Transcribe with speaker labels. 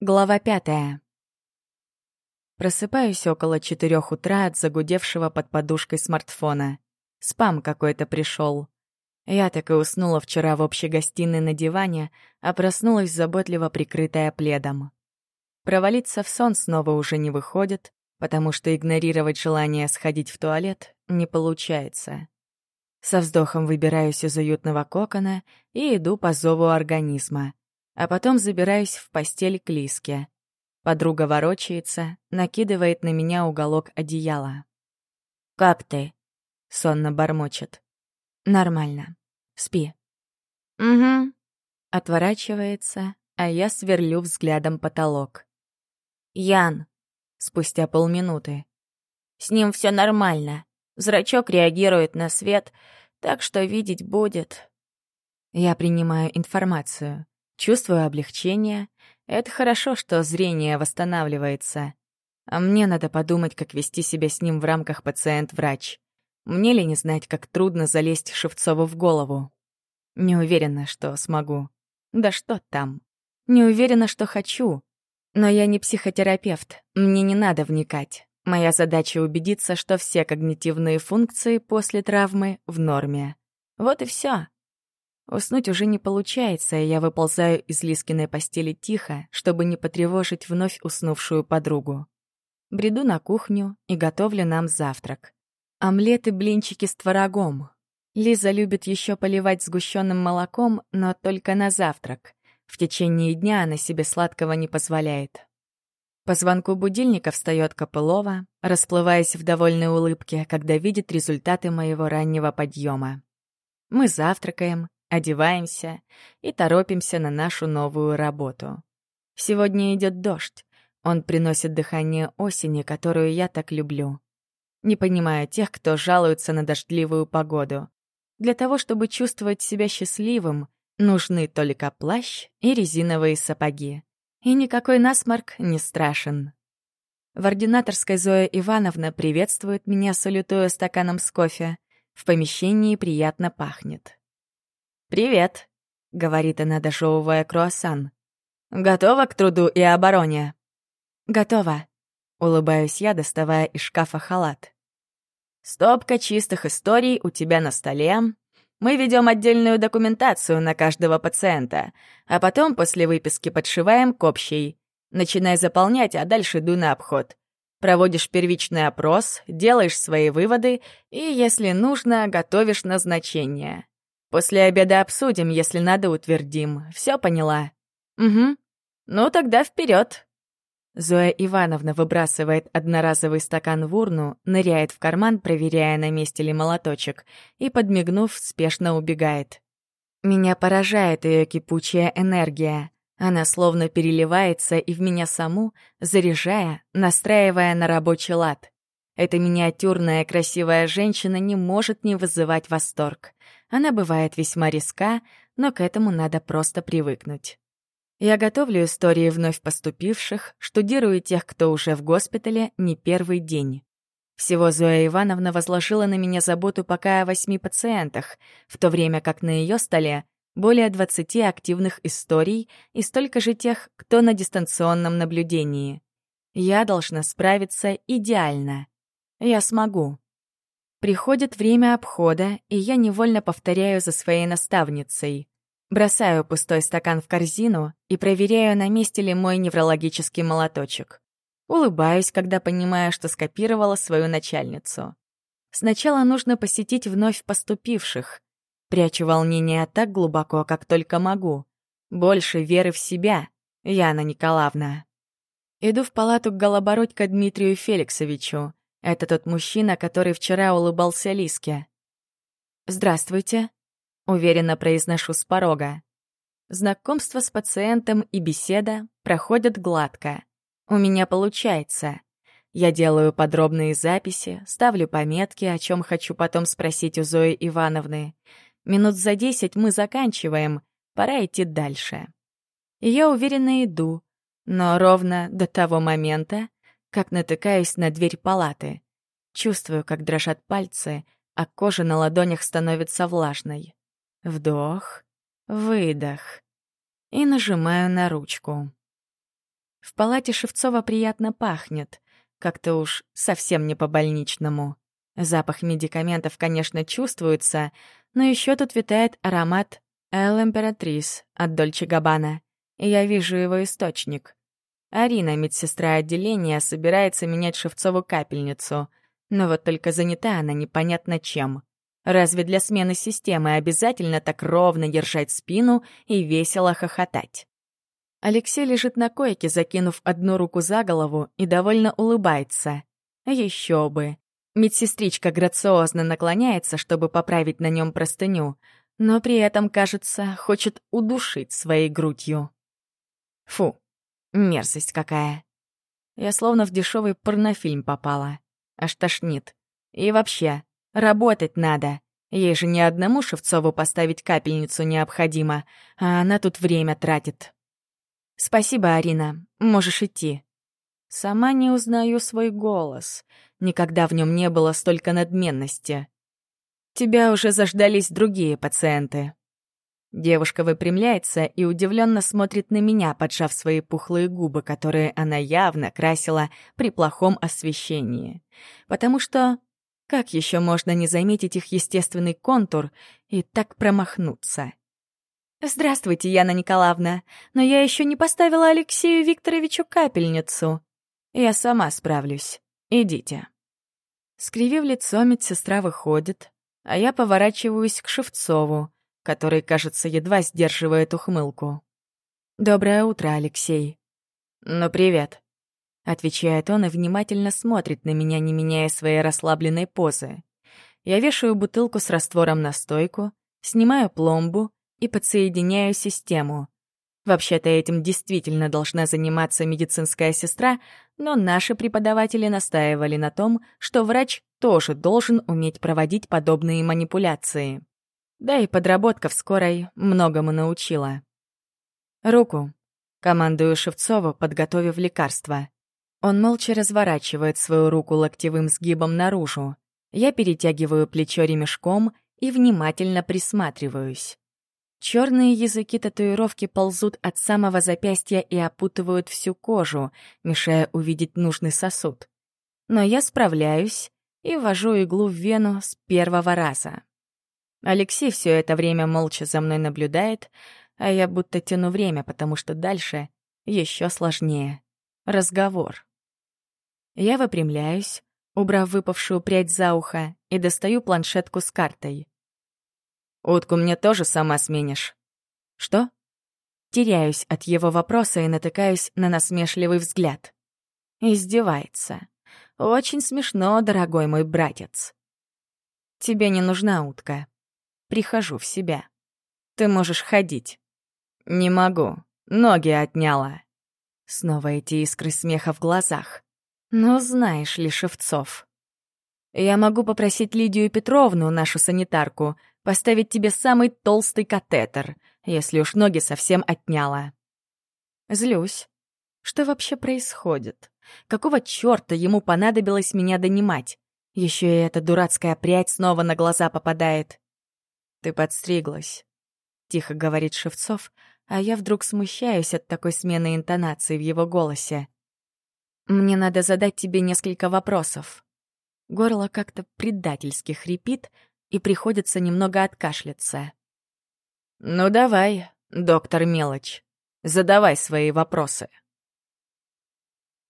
Speaker 1: Глава пятая. Просыпаюсь около четырех утра от загудевшего под подушкой смартфона. Спам какой-то пришел. Я так и уснула вчера в общей гостиной на диване, а проснулась заботливо прикрытая пледом. Провалиться в сон снова уже не выходит, потому что игнорировать желание сходить в туалет не получается. Со вздохом выбираюсь из уютного кокона и иду по зову организма — а потом забираюсь в постель к Лиске. Подруга ворочается, накидывает на меня уголок одеяла. «Как ты?» — сонно бормочет. «Нормально. Спи». «Угу». Отворачивается, а я сверлю взглядом потолок. «Ян». Спустя полминуты. «С ним все нормально. Зрачок реагирует на свет, так что видеть будет». Я принимаю информацию. Чувствую облегчение. Это хорошо, что зрение восстанавливается. А мне надо подумать, как вести себя с ним в рамках пациент-врач. Мне ли не знать, как трудно залезть Шевцову в голову? Не уверена, что смогу. Да что там? Не уверена, что хочу. Но я не психотерапевт, мне не надо вникать. Моя задача — убедиться, что все когнитивные функции после травмы в норме. Вот и все. Уснуть уже не получается, и я выползаю из Лискиной постели тихо, чтобы не потревожить вновь уснувшую подругу. Бреду на кухню и готовлю нам завтрак. Омлет и блинчики с творогом. Лиза любит еще поливать сгущенным молоком, но только на завтрак. В течение дня она себе сладкого не позволяет. По звонку будильника встает Копылова, расплываясь в довольной улыбке, когда видит результаты моего раннего подъема. Мы завтракаем, одеваемся и торопимся на нашу новую работу. Сегодня идет дождь. Он приносит дыхание осени, которую я так люблю. Не понимаю тех, кто жалуется на дождливую погоду. Для того, чтобы чувствовать себя счастливым, нужны только плащ и резиновые сапоги. И никакой насморк не страшен. В ординаторской Зоя Ивановна приветствует меня, салютуя стаканом с кофе. В помещении приятно пахнет. «Привет», — говорит она, дожевывая круассан. «Готова к труду и обороне?» «Готова», — улыбаюсь я, доставая из шкафа халат. «Стопка чистых историй у тебя на столе. Мы ведем отдельную документацию на каждого пациента, а потом после выписки подшиваем к общей. Начинай заполнять, а дальше иду на обход. Проводишь первичный опрос, делаешь свои выводы и, если нужно, готовишь назначение. После обеда обсудим, если надо, утвердим. Все поняла. Угу. Ну тогда вперед. Зоя Ивановна выбрасывает одноразовый стакан в урну, ныряет в карман, проверяя, на месте ли молоточек, и, подмигнув, спешно убегает. Меня поражает ее кипучая энергия. Она словно переливается и в меня саму, заряжая, настраивая на рабочий лад. Эта миниатюрная красивая женщина не может не вызывать восторг. Она бывает весьма резка, но к этому надо просто привыкнуть. Я готовлю истории вновь поступивших, штудирую тех, кто уже в госпитале, не первый день. Всего Зоя Ивановна возложила на меня заботу пока о восьми пациентах, в то время как на ее столе более 20 активных историй и столько же тех, кто на дистанционном наблюдении. Я должна справиться идеально. Я смогу. Приходит время обхода, и я невольно повторяю за своей наставницей. Бросаю пустой стакан в корзину и проверяю, на месте ли мой неврологический молоточек. Улыбаюсь, когда понимаю, что скопировала свою начальницу. Сначала нужно посетить вновь поступивших. Прячу волнение так глубоко, как только могу. Больше веры в себя, Яна Николаевна. Иду в палату к голобородько Дмитрию Феликсовичу. Это тот мужчина, который вчера улыбался Лиске. «Здравствуйте», — уверенно произношу с порога. Знакомство с пациентом и беседа проходят гладко. У меня получается. Я делаю подробные записи, ставлю пометки, о чем хочу потом спросить у Зои Ивановны. Минут за десять мы заканчиваем, пора идти дальше. Я уверенно иду, но ровно до того момента, как натыкаюсь на дверь палаты. Чувствую, как дрожат пальцы, а кожа на ладонях становится влажной. Вдох, выдох. И нажимаю на ручку. В палате Шевцова приятно пахнет, как-то уж совсем не по-больничному. Запах медикаментов, конечно, чувствуется, но еще тут витает аромат «Эл Императрис» от Дольче Габбана, и я вижу его источник. Арина, медсестра отделения, собирается менять Шевцову капельницу. Но вот только занята она непонятно чем. Разве для смены системы обязательно так ровно держать спину и весело хохотать? Алексей лежит на койке, закинув одну руку за голову и довольно улыбается. Еще бы. Медсестричка грациозно наклоняется, чтобы поправить на нем простыню, но при этом, кажется, хочет удушить своей грудью. Фу, Мерзость какая. Я словно в дешевый порнофильм попала. Аж тошнит. И вообще, работать надо. Ей же ни одному Шевцову поставить капельницу необходимо, а она тут время тратит. Спасибо, Арина. Можешь идти. Сама не узнаю свой голос. Никогда в нем не было столько надменности. Тебя уже заждались другие пациенты. Девушка выпрямляется и удивленно смотрит на меня, поджав свои пухлые губы, которые она явно красила при плохом освещении. Потому что как еще можно не заметить их естественный контур и так промахнуться? «Здравствуйте, Яна Николаевна, но я еще не поставила Алексею Викторовичу капельницу. Я сама справлюсь. Идите». Скривив лицо, медсестра выходит, а я поворачиваюсь к Шевцову, который, кажется, едва сдерживает ухмылку. «Доброе утро, Алексей». «Ну, привет», — отвечает он и внимательно смотрит на меня, не меняя своей расслабленной позы. Я вешаю бутылку с раствором на стойку, снимаю пломбу и подсоединяю систему. Вообще-то этим действительно должна заниматься медицинская сестра, но наши преподаватели настаивали на том, что врач тоже должен уметь проводить подобные манипуляции. Да и подработка в скорой многому научила. Руку. Командую Шевцову, подготовив лекарство. Он молча разворачивает свою руку локтевым сгибом наружу. Я перетягиваю плечо ремешком и внимательно присматриваюсь. Черные языки татуировки ползут от самого запястья и опутывают всю кожу, мешая увидеть нужный сосуд. Но я справляюсь и ввожу иглу в вену с первого раза. Алексей все это время молча за мной наблюдает, а я будто тяну время, потому что дальше еще сложнее. Разговор. Я выпрямляюсь, убрав выпавшую прядь за ухо, и достаю планшетку с картой. «Утку мне тоже сама сменишь». «Что?» Теряюсь от его вопроса и натыкаюсь на насмешливый взгляд. Издевается. «Очень смешно, дорогой мой братец». «Тебе не нужна утка», прихожу в себя. Ты можешь ходить. Не могу. Ноги отняла. Снова эти искры смеха в глазах. Ну, знаешь ли, Шевцов. Я могу попросить Лидию Петровну, нашу санитарку, поставить тебе самый толстый катетер, если уж ноги совсем отняла. Злюсь. Что вообще происходит? Какого чёрта ему понадобилось меня донимать? Еще и эта дурацкая прядь снова на глаза попадает. «Ты подстриглась», — тихо говорит Шевцов, а я вдруг смущаюсь от такой смены интонации в его голосе. «Мне надо задать тебе несколько вопросов». Горло как-то предательски хрипит, и приходится немного откашляться. «Ну давай, доктор Мелочь, задавай свои вопросы».